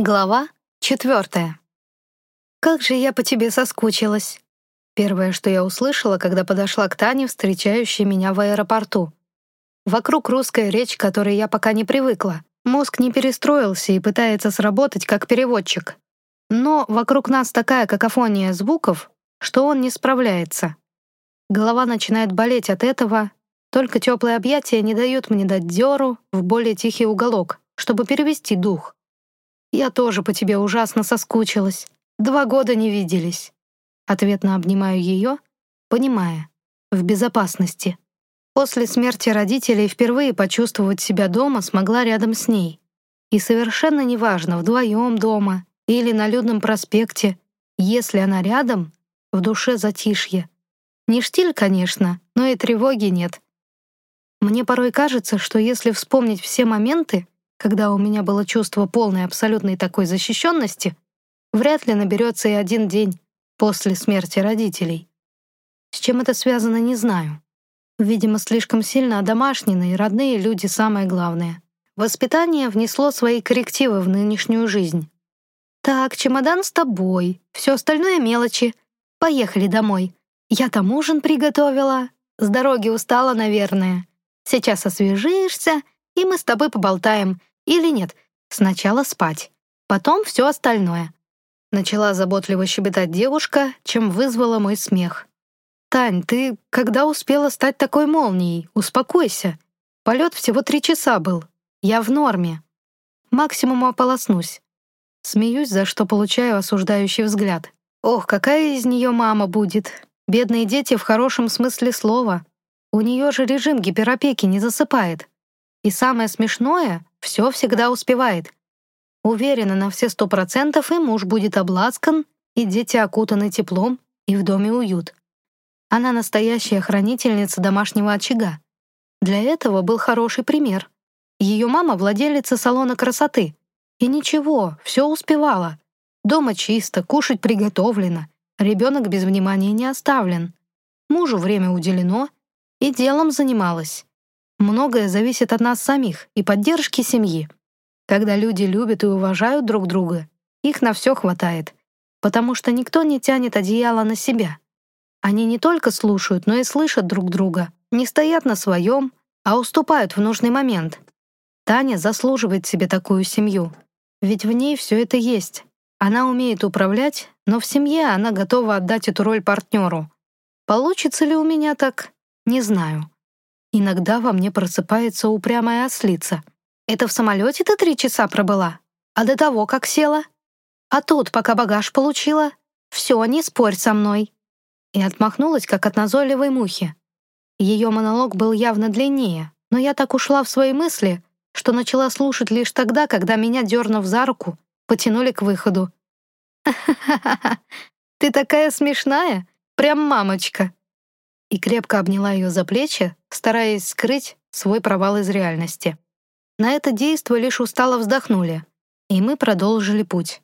Глава четвертая. «Как же я по тебе соскучилась!» Первое, что я услышала, когда подошла к Тане, встречающей меня в аэропорту. Вокруг русская речь, к которой я пока не привыкла. Мозг не перестроился и пытается сработать как переводчик. Но вокруг нас такая какофония звуков, что он не справляется. Голова начинает болеть от этого, только теплые объятия не дают мне дать дёру в более тихий уголок, чтобы перевести дух. «Я тоже по тебе ужасно соскучилась. Два года не виделись». Ответно обнимаю ее, понимая, в безопасности. После смерти родителей впервые почувствовать себя дома смогла рядом с ней. И совершенно неважно, вдвоем дома или на людном проспекте, если она рядом, в душе затишье. Не штиль, конечно, но и тревоги нет. Мне порой кажется, что если вспомнить все моменты, когда у меня было чувство полной абсолютной такой защищенности, вряд ли наберется и один день после смерти родителей. С чем это связано, не знаю. Видимо, слишком сильно одомашнены, и родные люди самое главное. Воспитание внесло свои коррективы в нынешнюю жизнь. «Так, чемодан с тобой, все остальное мелочи. Поехали домой. Я там ужин приготовила. С дороги устала, наверное. Сейчас освежишься, и мы с тобой поболтаем. Или нет, сначала спать, потом все остальное. Начала заботливо щебетать девушка, чем вызвала мой смех. «Тань, ты когда успела стать такой молнией? Успокойся. Полет всего три часа был. Я в норме. Максимум ополоснусь». Смеюсь, за что получаю осуждающий взгляд. «Ох, какая из нее мама будет. Бедные дети в хорошем смысле слова. У нее же режим гиперопеки не засыпает. И самое смешное, все всегда успевает. Уверена на все сто процентов, и муж будет обласкан, и дети окутаны теплом, и в доме уют. Она настоящая хранительница домашнего очага. Для этого был хороший пример. Ее мама владелица салона красоты. И ничего, все успевала. Дома чисто, кушать приготовлено, ребенок без внимания не оставлен. Мужу время уделено, и делом занималась. Многое зависит от нас самих и поддержки семьи. Когда люди любят и уважают друг друга, их на все хватает, потому что никто не тянет одеяло на себя. Они не только слушают, но и слышат друг друга, не стоят на своем, а уступают в нужный момент. Таня заслуживает себе такую семью, ведь в ней все это есть. Она умеет управлять, но в семье она готова отдать эту роль партнеру. Получится ли у меня так? Не знаю. Иногда во мне просыпается упрямая ослица. Это в самолете ты три часа пробыла? А до того, как села? А тут, пока багаж получила? Все, не спорь со мной. И отмахнулась, как от назойливой мухи. Ее монолог был явно длиннее, но я так ушла в свои мысли, что начала слушать лишь тогда, когда меня, дернув за руку, потянули к выходу. «Ха-ха-ха! Ты такая смешная! Прям мамочка!» И крепко обняла ее за плечи, стараясь скрыть свой провал из реальности. На это действо лишь устало вздохнули, и мы продолжили путь.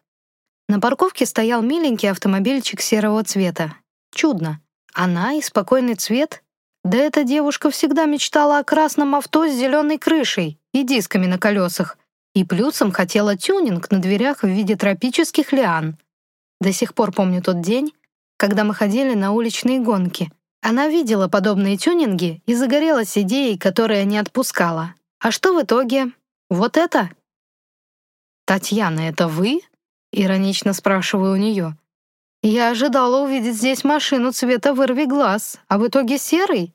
На парковке стоял миленький автомобильчик серого цвета. Чудно. Она и спокойный цвет? Да эта девушка всегда мечтала о красном авто с зеленой крышей и дисками на колесах, и плюсом хотела тюнинг на дверях в виде тропических лиан. До сих пор помню тот день, когда мы ходили на уличные гонки — она видела подобные тюнинги и загорелась идеей, которая не отпускала. А что в итоге? Вот это? «Татьяна, это вы?» — иронично спрашиваю у нее. «Я ожидала увидеть здесь машину цвета вырви глаз, а в итоге серый?»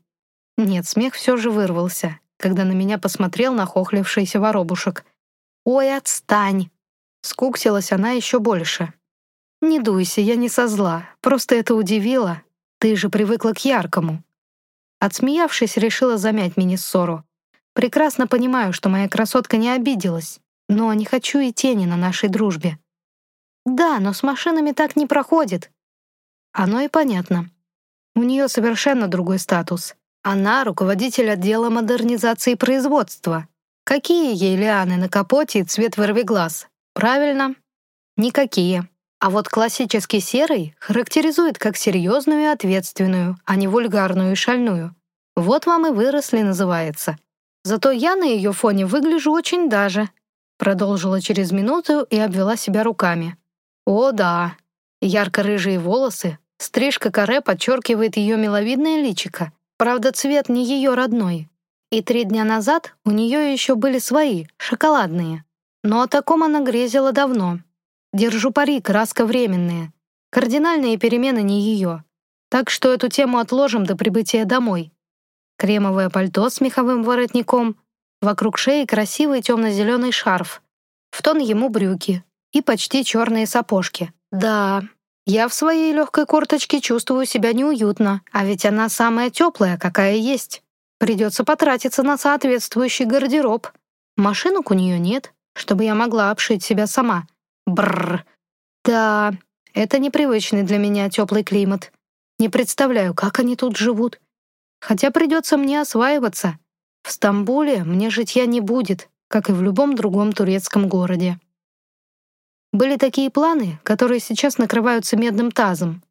Нет, смех все же вырвался, когда на меня посмотрел нахохлившийся воробушек. «Ой, отстань!» Скуксилась она еще больше. «Не дуйся, я не со зла, просто это удивило, ты же привыкла к яркому». Отсмеявшись, решила замять мини-ссору. «Прекрасно понимаю, что моя красотка не обиделась, но не хочу и тени на нашей дружбе». «Да, но с машинами так не проходит». Оно и понятно. У нее совершенно другой статус. Она — руководитель отдела модернизации производства. Какие ей лианы на капоте и цвет вырви глаз? Правильно, никакие. А вот классический серый характеризует как серьезную и ответственную, а не вульгарную и шальную. Вот вам и выросли называется. Зато я на ее фоне выгляжу очень даже. продолжила через минуту и обвела себя руками. О, да. Ярко-рыжие волосы, стрижка каре подчеркивает ее миловидное личико. Правда, цвет не ее родной. И три дня назад у нее еще были свои, шоколадные. Но о таком она грезила давно. Держу пари, краска временная. Кардинальные перемены не ее. Так что эту тему отложим до прибытия домой. Кремовое пальто с меховым воротником, вокруг шеи красивый темно-зеленый шарф, в тон ему брюки и почти черные сапожки. Да, я в своей легкой курточке чувствую себя неуютно, а ведь она самая теплая, какая есть. Придется потратиться на соответствующий гардероб. Машинок у нее нет, чтобы я могла обшить себя сама. Бррр. Да, это непривычный для меня теплый климат. Не представляю, как они тут живут. Хотя придется мне осваиваться. В Стамбуле мне житья не будет, как и в любом другом турецком городе. Были такие планы, которые сейчас накрываются медным тазом.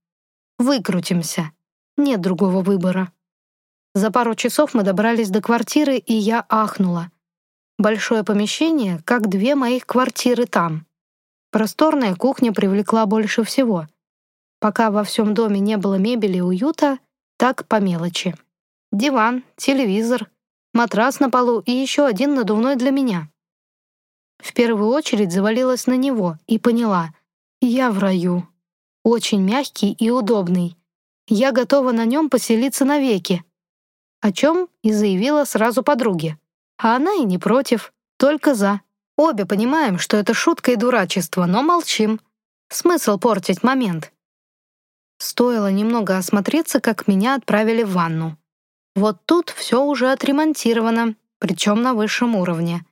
Выкрутимся. Нет другого выбора. За пару часов мы добрались до квартиры, и я ахнула. Большое помещение, как две моих квартиры там. Просторная кухня привлекла больше всего. Пока во всем доме не было мебели и уюта, так по мелочи. Диван, телевизор, матрас на полу и еще один надувной для меня. В первую очередь завалилась на него и поняла — я в раю. Очень мягкий и удобный. Я готова на нем поселиться навеки. О чем и заявила сразу подруге. А она и не против, только за. Обе понимаем, что это шутка и дурачество, но молчим. Смысл портить момент. Стоило немного осмотреться, как меня отправили в ванну. Вот тут все уже отремонтировано, причем на высшем уровне.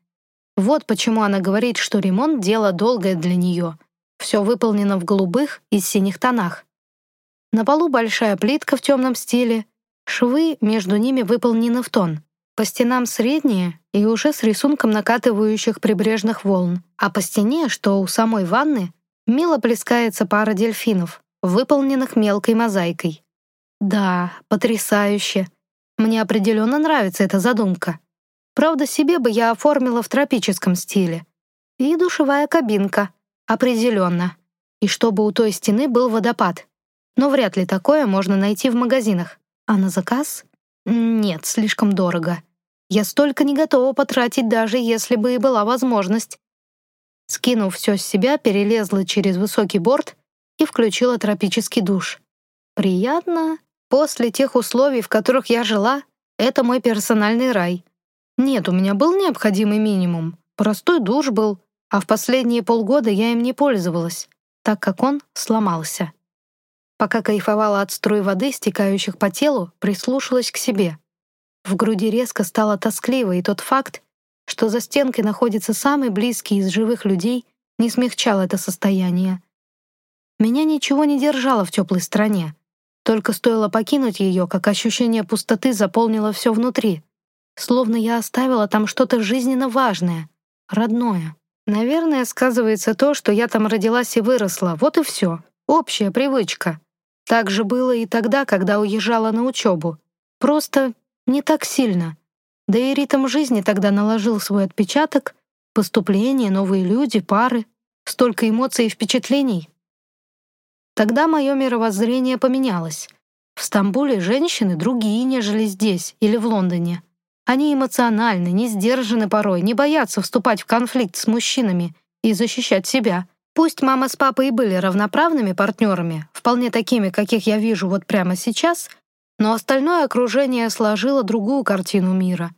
Вот почему она говорит, что ремонт — дело долгое для нее. Все выполнено в голубых и синих тонах. На полу большая плитка в темном стиле, швы между ними выполнены в тон. По стенам средние и уже с рисунком накатывающих прибрежных волн, а по стене, что у самой ванны, мило плескается пара дельфинов, выполненных мелкой мозаикой. Да, потрясающе. Мне определенно нравится эта задумка. Правда, себе бы я оформила в тропическом стиле. И душевая кабинка. Определенно. И чтобы у той стены был водопад. Но вряд ли такое можно найти в магазинах. А на заказ? Нет, слишком дорого. Я столько не готова потратить, даже если бы и была возможность. Скинув все с себя, перелезла через высокий борт и включила тропический душ. Приятно. После тех условий, в которых я жила, это мой персональный рай. Нет, у меня был необходимый минимум. Простой душ был, а в последние полгода я им не пользовалась, так как он сломался. Пока кайфовала от струй воды, стекающих по телу, прислушалась к себе. В груди резко стало тоскливо, и тот факт, что за стенкой находится самый близкий из живых людей, не смягчал это состояние. Меня ничего не держало в теплой стране. Только стоило покинуть ее, как ощущение пустоты заполнило все внутри. Словно я оставила там что-то жизненно важное, родное. Наверное, сказывается то, что я там родилась и выросла, вот и все. Общая привычка. Так же было и тогда, когда уезжала на учебу. Просто не так сильно. Да и ритм жизни тогда наложил свой отпечаток. Поступления, новые люди, пары. Столько эмоций и впечатлений. Тогда мое мировоззрение поменялось. В Стамбуле женщины другие, нежели здесь или в Лондоне. Они эмоциональны, не сдержаны порой, не боятся вступать в конфликт с мужчинами и защищать себя. Пусть мама с папой и были равноправными партнерами, вполне такими, каких я вижу вот прямо сейчас, но остальное окружение сложило другую картину мира.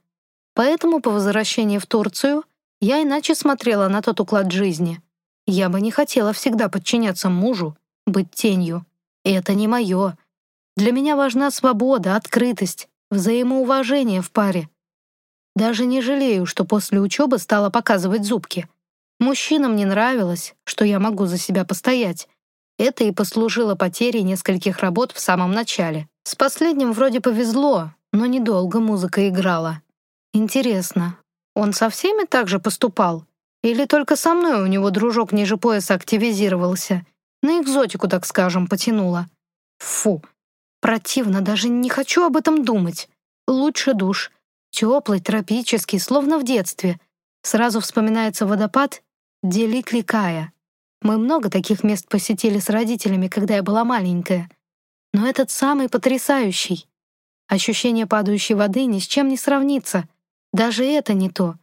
Поэтому по возвращении в Турцию я иначе смотрела на тот уклад жизни. Я бы не хотела всегда подчиняться мужу, быть тенью. Это не мое. Для меня важна свобода, открытость, взаимоуважение в паре. Даже не жалею, что после учебы стала показывать зубки — Мужчинам не нравилось, что я могу за себя постоять. Это и послужило потерей нескольких работ в самом начале. С последним вроде повезло, но недолго музыка играла. Интересно, он со всеми так же поступал? Или только со мной у него дружок ниже пояса активизировался? На экзотику, так скажем, потянуло. Фу, противно, даже не хочу об этом думать. Лучше душ. Теплый, тропический, словно в детстве — Сразу вспоминается водопад Делик-Ликая. Мы много таких мест посетили с родителями, когда я была маленькая. Но этот самый потрясающий. Ощущение падающей воды ни с чем не сравнится. Даже это не то.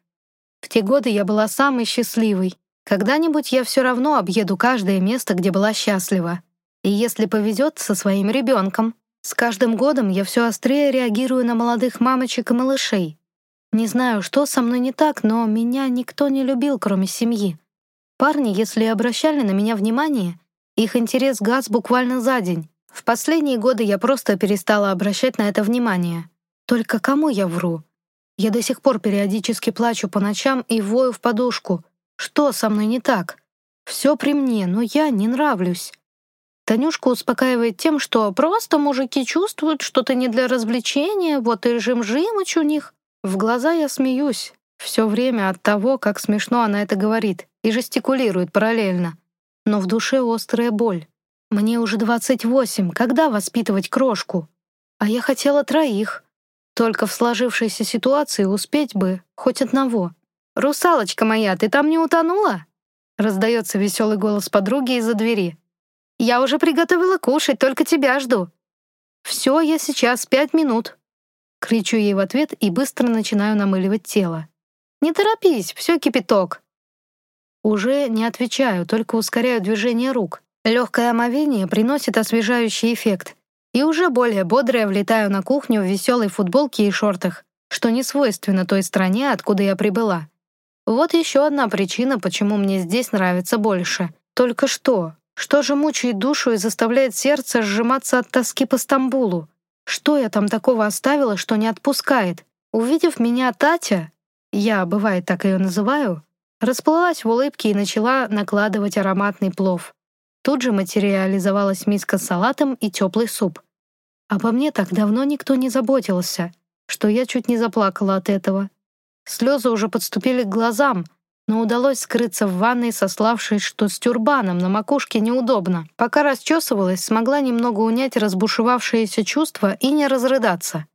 В те годы я была самой счастливой. Когда-нибудь я все равно объеду каждое место, где была счастлива. И если повезет, со своим ребенком. С каждым годом я все острее реагирую на молодых мамочек и малышей. Не знаю, что со мной не так, но меня никто не любил, кроме семьи. Парни, если обращали на меня внимание, их интерес газ буквально за день. В последние годы я просто перестала обращать на это внимание. Только кому я вру? Я до сих пор периодически плачу по ночам и вою в подушку. Что со мной не так? Все при мне, но я не нравлюсь. Танюшка успокаивает тем, что просто мужики чувствуют что-то не для развлечения, вот и жим-жимыч у них. В глаза я смеюсь. Все время от того, как смешно она это говорит и жестикулирует параллельно. Но в душе острая боль. Мне уже 28, когда воспитывать крошку? А я хотела троих. Только в сложившейся ситуации успеть бы хоть одного. «Русалочка моя, ты там не утонула?» Раздается веселый голос подруги из-за двери. «Я уже приготовила кушать, только тебя жду». «Все, я сейчас, пять минут». Кричу ей в ответ и быстро начинаю намыливать тело. «Не торопись, все кипяток». Уже не отвечаю, только ускоряю движение рук. Легкое омовение приносит освежающий эффект. И уже более бодрая влетаю на кухню в веселой футболке и шортах, что не свойственно той стране, откуда я прибыла. Вот еще одна причина, почему мне здесь нравится больше. Только что? Что же мучает душу и заставляет сердце сжиматься от тоски по Стамбулу? Что я там такого оставила, что не отпускает? Увидев меня Татя, я, бывает, так ее называю, Расплылась в улыбке и начала накладывать ароматный плов. Тут же материализовалась миска с салатом и теплый суп. Обо мне так давно никто не заботился, что я чуть не заплакала от этого. Слезы уже подступили к глазам, но удалось скрыться в ванной, сославшись, что с тюрбаном на макушке неудобно. Пока расчесывалась, смогла немного унять разбушевавшиеся чувства и не разрыдаться.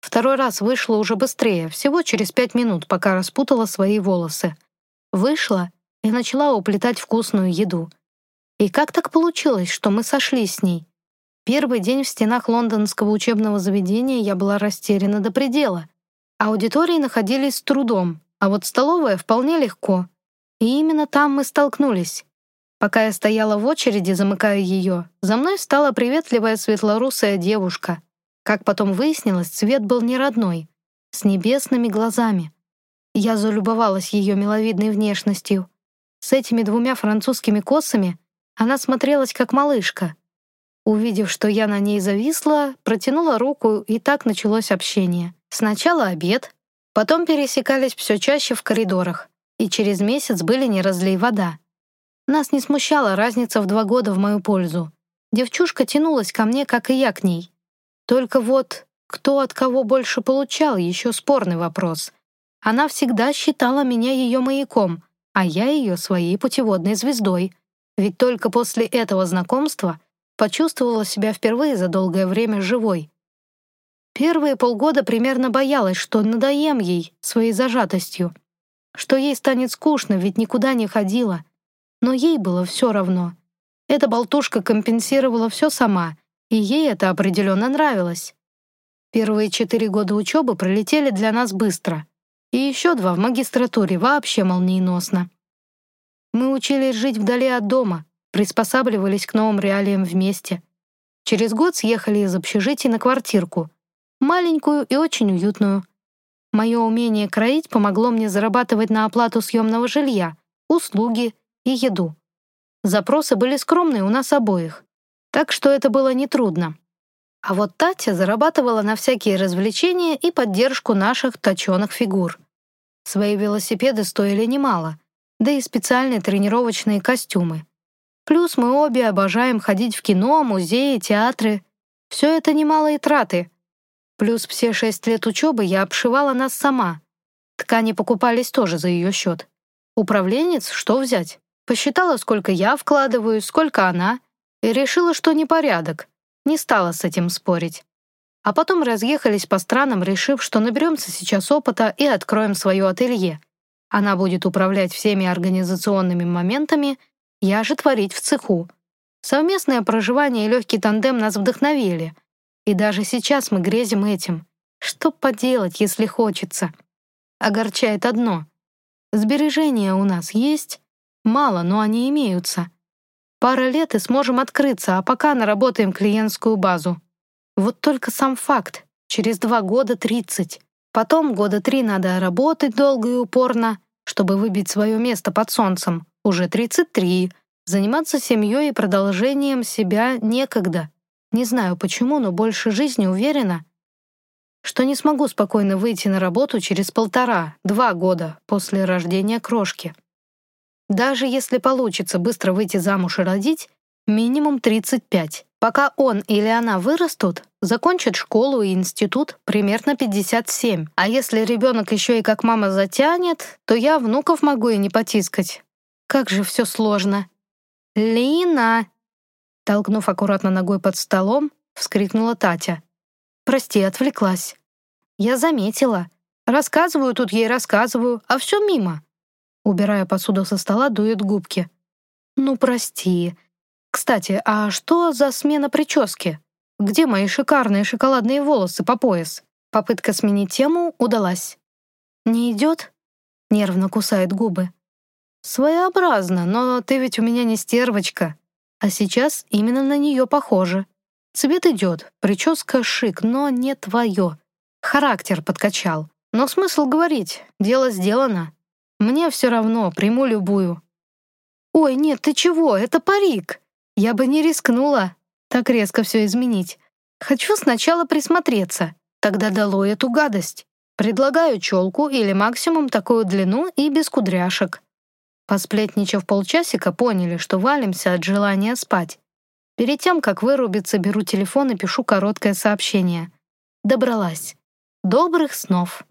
Второй раз вышла уже быстрее, всего через пять минут, пока распутала свои волосы. Вышла и начала уплетать вкусную еду. И как так получилось, что мы сошлись с ней? Первый день в стенах лондонского учебного заведения я была растеряна до предела. Аудитории находились с трудом, а вот столовая вполне легко. И именно там мы столкнулись. Пока я стояла в очереди, замыкая ее, за мной стала приветливая светлорусая девушка. Как потом выяснилось, цвет был не родной, с небесными глазами. Я залюбовалась ее миловидной внешностью. С этими двумя французскими косами она смотрелась как малышка. Увидев, что я на ней зависла, протянула руку, и так началось общение. Сначала обед, потом пересекались все чаще в коридорах, и через месяц были не разлей вода. Нас не смущала разница в два года в мою пользу. Девчушка тянулась ко мне, как и я к ней. Только вот кто от кого больше получал, еще спорный вопрос. Она всегда считала меня ее маяком, а я ее своей путеводной звездой. Ведь только после этого знакомства почувствовала себя впервые за долгое время живой. Первые полгода примерно боялась, что надоем ей своей зажатостью, что ей станет скучно, ведь никуда не ходила. Но ей было все равно. Эта болтушка компенсировала все сама, и ей это определенно нравилось. Первые четыре года учебы пролетели для нас быстро и еще два в магистратуре вообще молниеносно. Мы учились жить вдали от дома, приспосабливались к новым реалиям вместе. Через год съехали из общежития на квартирку, маленькую и очень уютную. Мое умение кроить помогло мне зарабатывать на оплату съемного жилья, услуги и еду. Запросы были скромные у нас обоих, так что это было нетрудно. А вот Татья зарабатывала на всякие развлечения и поддержку наших точеных фигур. Свои велосипеды стоили немало, да и специальные тренировочные костюмы. Плюс мы обе обожаем ходить в кино, музеи, театры. Все это немалые траты. Плюс все шесть лет учебы я обшивала нас сама. Ткани покупались тоже за ее счет. Управленец, что взять? Посчитала, сколько я вкладываю, сколько она, и решила, что непорядок. Не стала с этим спорить. А потом разъехались по странам, решив, что наберемся сейчас опыта и откроем свое ателье. Она будет управлять всеми организационными моментами, я же творить в цеху. Совместное проживание и легкий тандем нас вдохновили. И даже сейчас мы грезим этим. Что поделать, если хочется? Огорчает одно. Сбережения у нас есть? Мало, но они имеются. Пара лет и сможем открыться, а пока наработаем клиентскую базу. Вот только сам факт. Через два года тридцать. Потом года три надо работать долго и упорно, чтобы выбить свое место под солнцем. Уже тридцать три. Заниматься семьей и продолжением себя некогда. Не знаю почему, но больше жизни уверена, что не смогу спокойно выйти на работу через полтора-два года после рождения крошки. Даже если получится быстро выйти замуж и родить, минимум 35. Пока он или она вырастут, закончат школу и институт примерно 57. А если ребенок еще и как мама затянет, то я внуков могу и не потискать. Как же все сложно. «Лина!» Толкнув аккуратно ногой под столом, вскрикнула Татя. «Прости, отвлеклась». «Я заметила. Рассказываю тут ей, рассказываю, а все мимо». Убирая посуду со стола, дует губки. «Ну, прости. Кстати, а что за смена прически? Где мои шикарные шоколадные волосы по пояс?» Попытка сменить тему удалась. «Не идет?» Нервно кусает губы. «Своеобразно, но ты ведь у меня не стервочка. А сейчас именно на нее похоже. Цвет идет, прическа шик, но не твое. Характер подкачал. Но смысл говорить, дело сделано. Мне все равно, приму любую». «Ой, нет, ты чего, это парик. Я бы не рискнула так резко все изменить. Хочу сначала присмотреться, тогда дало эту гадость. Предлагаю челку или максимум такую длину и без кудряшек. Посплетничав полчасика, поняли, что валимся от желания спать. Перед тем, как вырубиться, беру телефон и пишу короткое сообщение. Добралась. Добрых снов.